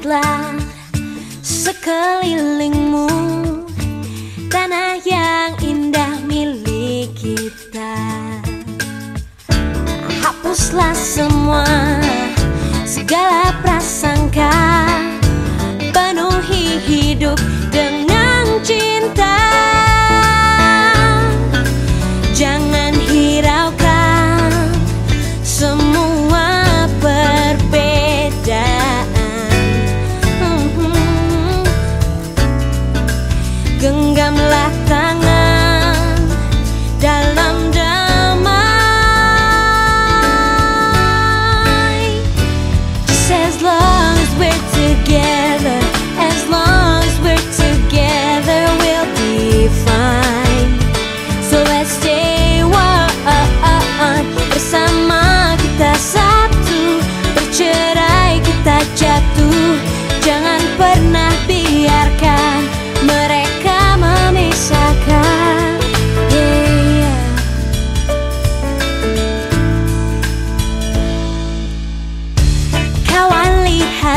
lihatlah sekelilingmu. Tanah yang indah milik kita. Hapuslah semua segala prasangka. Penuhi hidup genggamlah tangan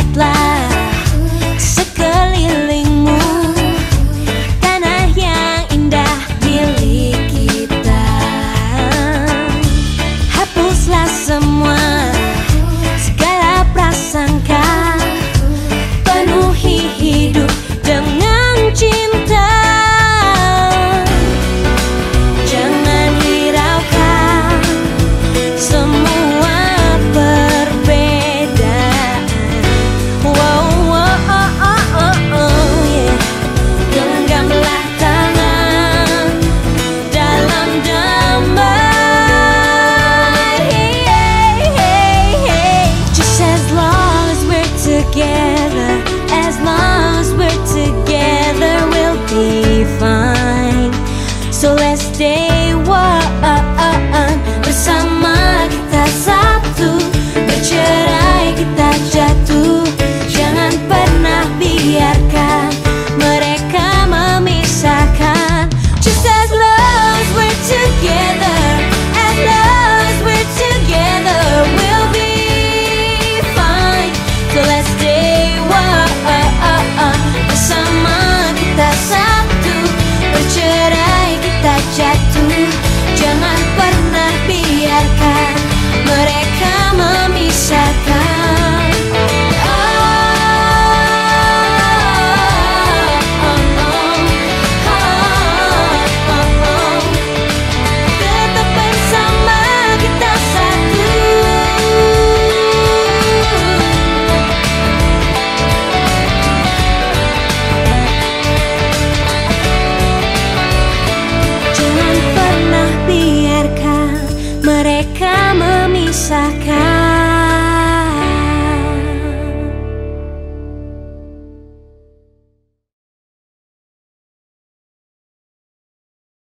lihatlah sekeliling Yeah. Mereka memisahkan